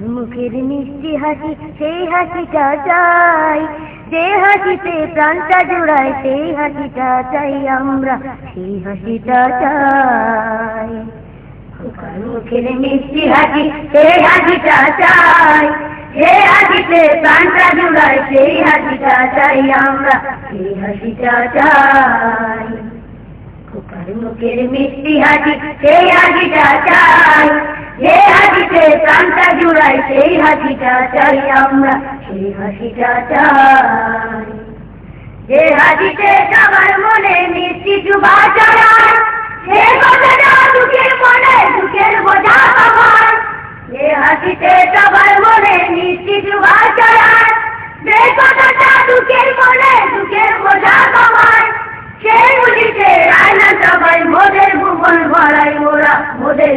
মুখের মিষ্টি হাসি, সেই হাসিটা চাই। যে হাসিতে প্রাণটা জোড়ায়, সেই হাসিটা চাই আমরা। সেই হাসিটা চাই। মুখের মিষ্টি হাসি, সেই হাসিটা চাই। যে হাসিতে প্রাণটা জোড়ায়, সেই হাসিটা চাই আমরা। সেই হাসিটা চাই। মুখের মিষ্টি হাসি, সেই হাসিটা চাই। যে হাসিতে প্রাণটা জুড়াই, সেই হাসিটা চাই আমরা, সেই হাসিটা চাই। যে হাসিতে সবার মনে মিষ্টি চুবা চড়ায় সে কথাটা দুঃখের মনে, দুঃখের বোঝা কমায় যে হাসিতে সবার মনে মিষ্টি চুবা চড়ায় যে কথাটা দুঃখের মনে, দুঃখের বোঝা কমায় সেই বুঝিতে রায়না সবাই মোদের ভুবন ভরাই ওরা, মোদের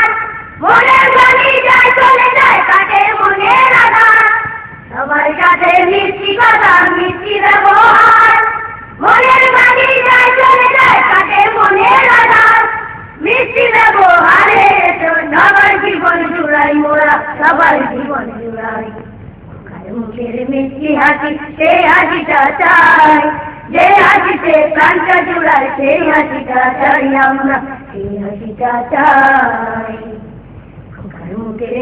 সবার জীবন জুড়াই। মুখের মিষ্টি হাসি সেই হাসিটা চাই। যে হাসিতে প্রাণটা জুড়াই সেই হাসিটা চাই আমরা সেই হাসিটা চাই।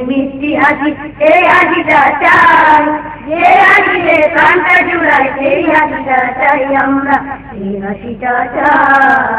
মিষ্টি হাসি সেই হাসিটা চাই। যে হাসিতে প্রাণটা জুড়াই সেই হাসিটা চাই আমরা সেই হাসিটা চাই।